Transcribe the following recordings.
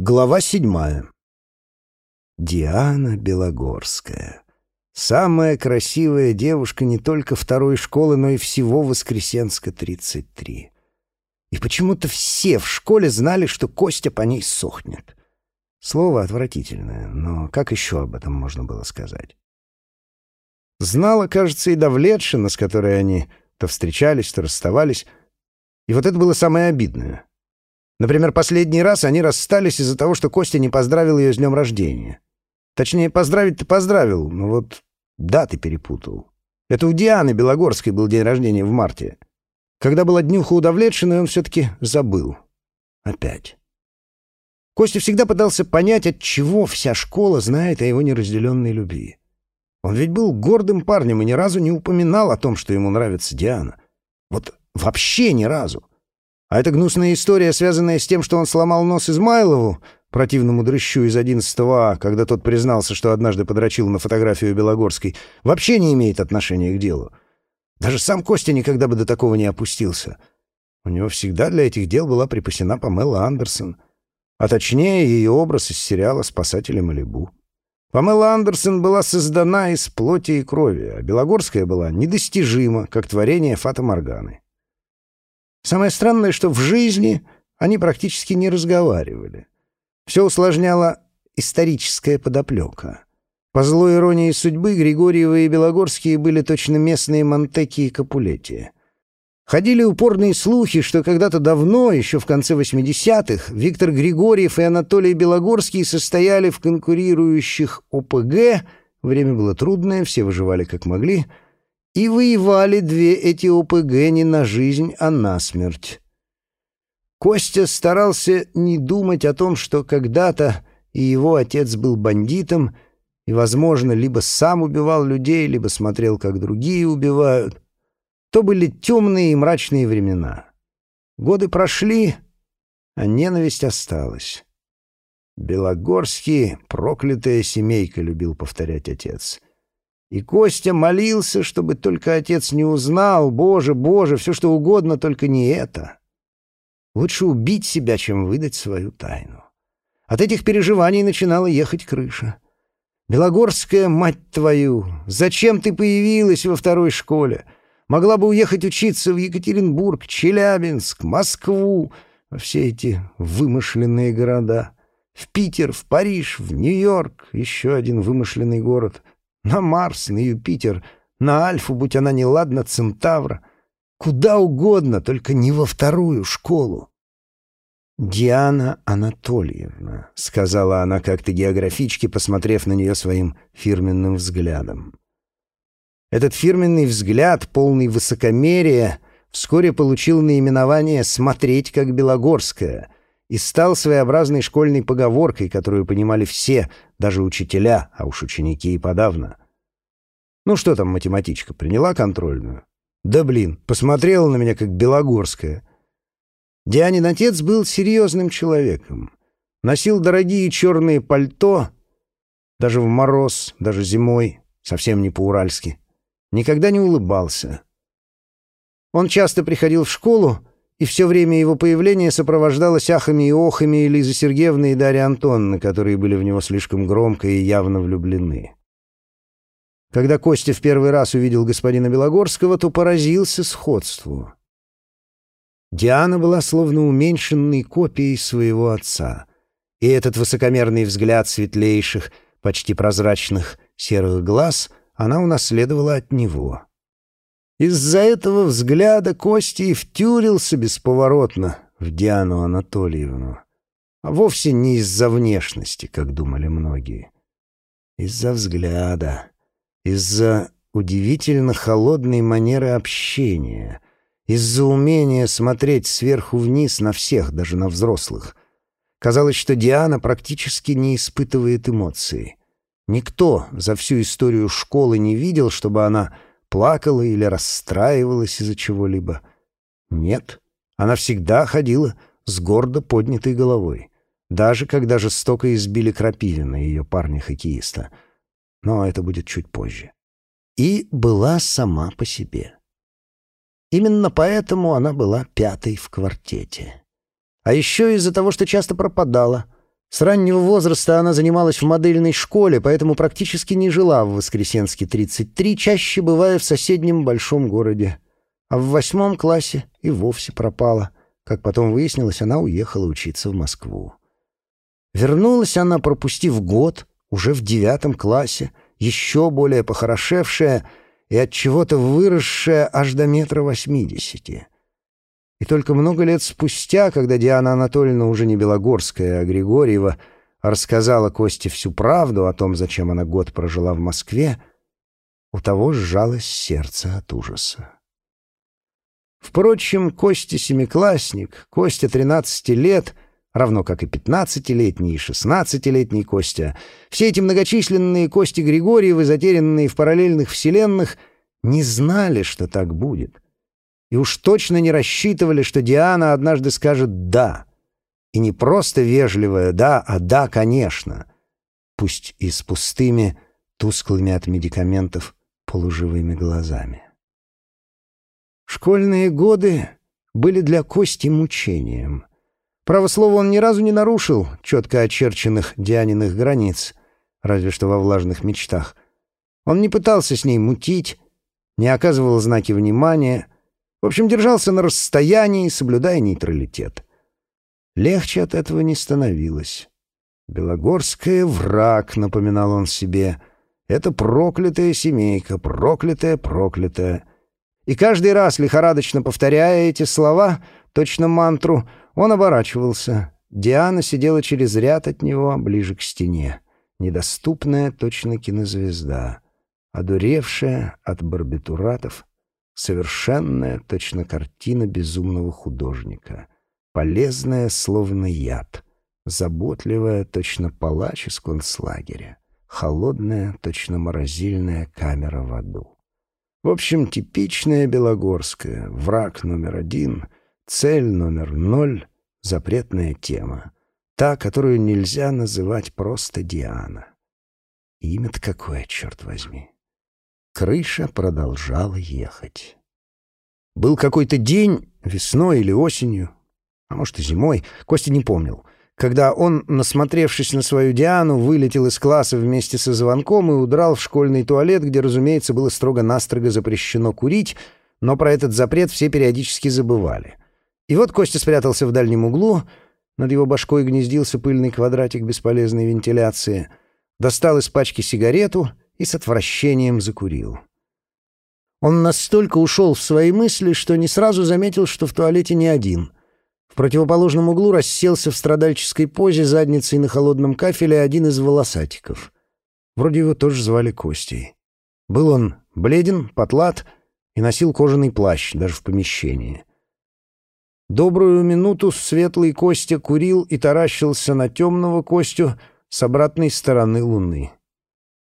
Глава седьмая. Диана Белогорская. Самая красивая девушка не только второй школы, но и всего Воскресенска, 33. И почему-то все в школе знали, что Костя по ней сохнет. Слово отвратительное, но как еще об этом можно было сказать? Знала, кажется, и Давлетшина, с которой они то встречались, то расставались. И вот это было самое обидное — Например, последний раз они расстались из-за того, что Костя не поздравил ее с днем рождения. Точнее, поздравить-то поздравил, но вот даты перепутал. Это у Дианы Белогорской был день рождения в марте. Когда была днюха у Давлетшины, он все-таки забыл. Опять. Костя всегда пытался понять, от чего вся школа знает о его неразделенной любви. Он ведь был гордым парнем и ни разу не упоминал о том, что ему нравится Диана. Вот вообще ни разу. А эта гнусная история, связанная с тем, что он сломал нос Измайлову, противному дрыщу из 11 А, когда тот признался, что однажды подрочил на фотографию Белогорской, вообще не имеет отношения к делу. Даже сам Костя никогда бы до такого не опустился. У него всегда для этих дел была припасена Памела Андерсон, а точнее ее образ из сериала «Спасатели Малибу». Памела Андерсон была создана из плоти и крови, а Белогорская была недостижима, как творение Фата Морганы. Самое странное, что в жизни они практически не разговаривали. Все усложняла историческая подоплека. По злой иронии судьбы Григорьевы и Белогорские были точно местные Монтеки и Капулетти. Ходили упорные слухи, что когда-то давно, еще в конце 80-х, Виктор Григорьев и Анатолий Белогорский состояли в конкурирующих ОПГ, время было трудное, все выживали как могли — и воевали две эти ОПГ не на жизнь, а на смерть. Костя старался не думать о том, что когда-то и его отец был бандитом, и, возможно, либо сам убивал людей, либо смотрел, как другие убивают. То были темные и мрачные времена. Годы прошли, а ненависть осталась. «Белогорский, проклятая семейка», — любил повторять отец. И Костя молился, чтобы только отец не узнал. Боже, боже, все что угодно, только не это. Лучше убить себя, чем выдать свою тайну. От этих переживаний начинала ехать крыша. «Белогорская, мать твою, зачем ты появилась во второй школе? Могла бы уехать учиться в Екатеринбург, Челябинск, Москву, во все эти вымышленные города. В Питер, в Париж, в Нью-Йорк, еще один вымышленный город — на Марс, на Юпитер, на Альфу, будь она неладна, Центавра. Куда угодно, только не во вторую школу. «Диана Анатольевна», — сказала она как-то географичке, посмотрев на нее своим фирменным взглядом. Этот фирменный взгляд, полный высокомерия, вскоре получил наименование «смотреть как Белогорская», и стал своеобразной школьной поговоркой, которую понимали все, даже учителя, а уж ученики и подавно. Ну что там математичка, приняла контрольную? Да блин, посмотрела на меня как Белогорская. Дианин отец был серьезным человеком. Носил дорогие черные пальто, даже в мороз, даже зимой, совсем не по-уральски. Никогда не улыбался. Он часто приходил в школу, и все время его появления сопровождалось ахами и охами Элизы Сергеевны и Дарьи Антонны, которые были в него слишком громко и явно влюблены. Когда Костя в первый раз увидел господина Белогорского, то поразился сходству. Диана была словно уменьшенной копией своего отца, и этот высокомерный взгляд светлейших, почти прозрачных серых глаз она унаследовала от него — из-за этого взгляда Костя и втюрился бесповоротно в Диану Анатольевну. А вовсе не из-за внешности, как думали многие. Из-за взгляда, из-за удивительно холодной манеры общения, из-за умения смотреть сверху вниз на всех, даже на взрослых. Казалось, что Диана практически не испытывает эмоций. Никто за всю историю школы не видел, чтобы она плакала или расстраивалась из-за чего-либо. Нет, она всегда ходила с гордо поднятой головой, даже когда жестоко избили Крапивина, ее парня-хоккеиста. Но это будет чуть позже. И была сама по себе. Именно поэтому она была пятой в квартете. А еще из-за того, что часто пропадала. С раннего возраста она занималась в модельной школе, поэтому практически не жила в Воскресенске 33, чаще бывая в соседнем большом городе. А в восьмом классе и вовсе пропала. Как потом выяснилось, она уехала учиться в Москву. Вернулась она, пропустив год, уже в девятом классе, еще более похорошевшая и от чего-то выросшая аж до метра восьмидесяти. И только много лет спустя, когда Диана Анатольевна уже не Белогорская, а Григорьева, рассказала Косте всю правду о том, зачем она год прожила в Москве, у того сжалось сердце от ужаса. Впрочем, Костя семиклассник, Костя тринадцати лет, равно как и пятнадцатилетний и шестнадцатилетний Костя, все эти многочисленные Кости Григорьевы, затерянные в параллельных вселенных, не знали, что так будет — и уж точно не рассчитывали, что Диана однажды скажет «да». И не просто вежливое «да», а «да, конечно», пусть и с пустыми, тусклыми от медикаментов, полуживыми глазами. Школьные годы были для Кости мучением. Право слово, он ни разу не нарушил четко очерченных Дианиных границ, разве что во влажных мечтах. Он не пытался с ней мутить, не оказывал знаки внимания — в общем, держался на расстоянии, соблюдая нейтралитет. Легче от этого не становилось. «Белогорская враг», — напоминал он себе. «Это проклятая семейка, проклятая, проклятая». И каждый раз, лихорадочно повторяя эти слова, точно мантру, он оборачивался. Диана сидела через ряд от него, ближе к стене. Недоступная, точно кинозвезда. Одуревшая от барбитуратов, Совершенная, точно картина безумного художника. Полезная, словно яд. Заботливая, точно палач из концлагеря. Холодная, точно морозильная камера в аду. В общем, типичная белогорская, враг номер один, цель номер ноль, запретная тема. Та, которую нельзя называть просто Диана. Имя-то какое, черт возьми. Крыша продолжала ехать. Был какой-то день, весной или осенью, а может и зимой, Костя не помнил, когда он, насмотревшись на свою Диану, вылетел из класса вместе со звонком и удрал в школьный туалет, где, разумеется, было строго-настрого запрещено курить, но про этот запрет все периодически забывали. И вот Костя спрятался в дальнем углу, над его башкой гнездился пыльный квадратик бесполезной вентиляции, достал из пачки сигарету — и с отвращением закурил. Он настолько ушел в свои мысли, что не сразу заметил, что в туалете не один. В противоположном углу расселся в страдальческой позе задницей на холодном кафеле один из волосатиков. Вроде его тоже звали Костей. Был он бледен, потлат и носил кожаный плащ даже в помещении. Добрую минуту светлый Костя курил и таращился на темного Костю с обратной стороны луны.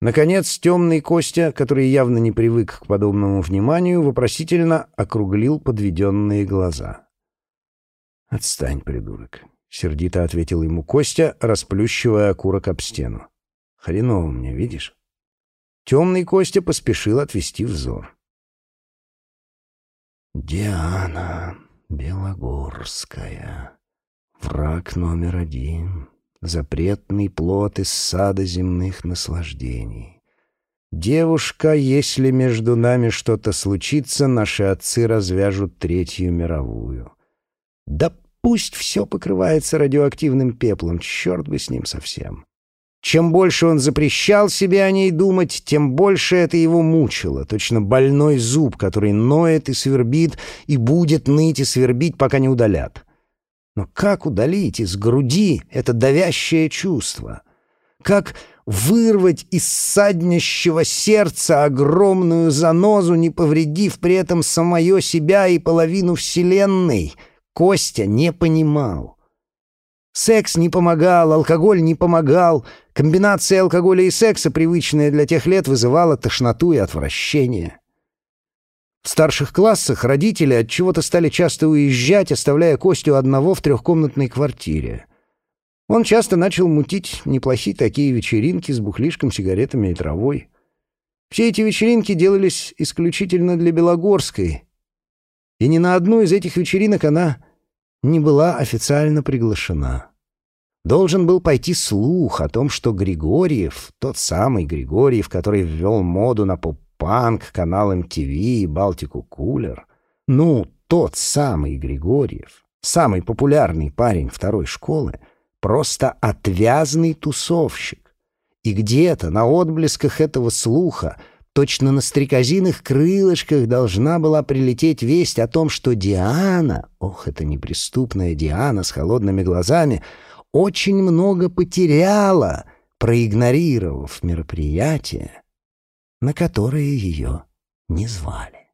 Наконец, темный Костя, который явно не привык к подобному вниманию, вопросительно округлил подведенные глаза. «Отстань, придурок», — сердито ответил ему Костя, расплющивая окурок об стену. «Хреново мне, видишь?» Темный Костя поспешил отвести взор. «Диана Белогорская, враг номер один», запретный плод из сада земных наслаждений. Девушка, если между нами что-то случится, наши отцы развяжут Третью мировую. Да пусть все покрывается радиоактивным пеплом, черт бы с ним совсем. Чем больше он запрещал себе о ней думать, тем больше это его мучило, точно больной зуб, который ноет и свербит, и будет ныть и свербить, пока не удалят. Но как удалить из груди это давящее чувство? Как вырвать из саднящего сердца огромную занозу, не повредив при этом самое себя и половину Вселенной? Костя не понимал. Секс не помогал, алкоголь не помогал. Комбинация алкоголя и секса, привычная для тех лет, вызывала тошноту и отвращение. В старших классах родители от чего-то стали часто уезжать, оставляя Костю одного в трехкомнатной квартире. Он часто начал мутить неплохие такие вечеринки с бухлишком, сигаретами и травой. Все эти вечеринки делались исключительно для Белогорской, и ни на одну из этих вечеринок она не была официально приглашена. должен был пойти слух о том, что Григорьев, тот самый Григорьев, который ввел моду на поп-панк, канал и Балтику Кулер, ну, тот самый Григорьев, самый популярный парень второй школы, просто отвязный тусовщик. И где-то на отблесках этого слуха точно на стрекозиных крылышках должна была прилететь весть о том, что Диана, ох, это неприступная Диана с холодными глазами, очень много потеряла, проигнорировав мероприятие, на которое ее не звали.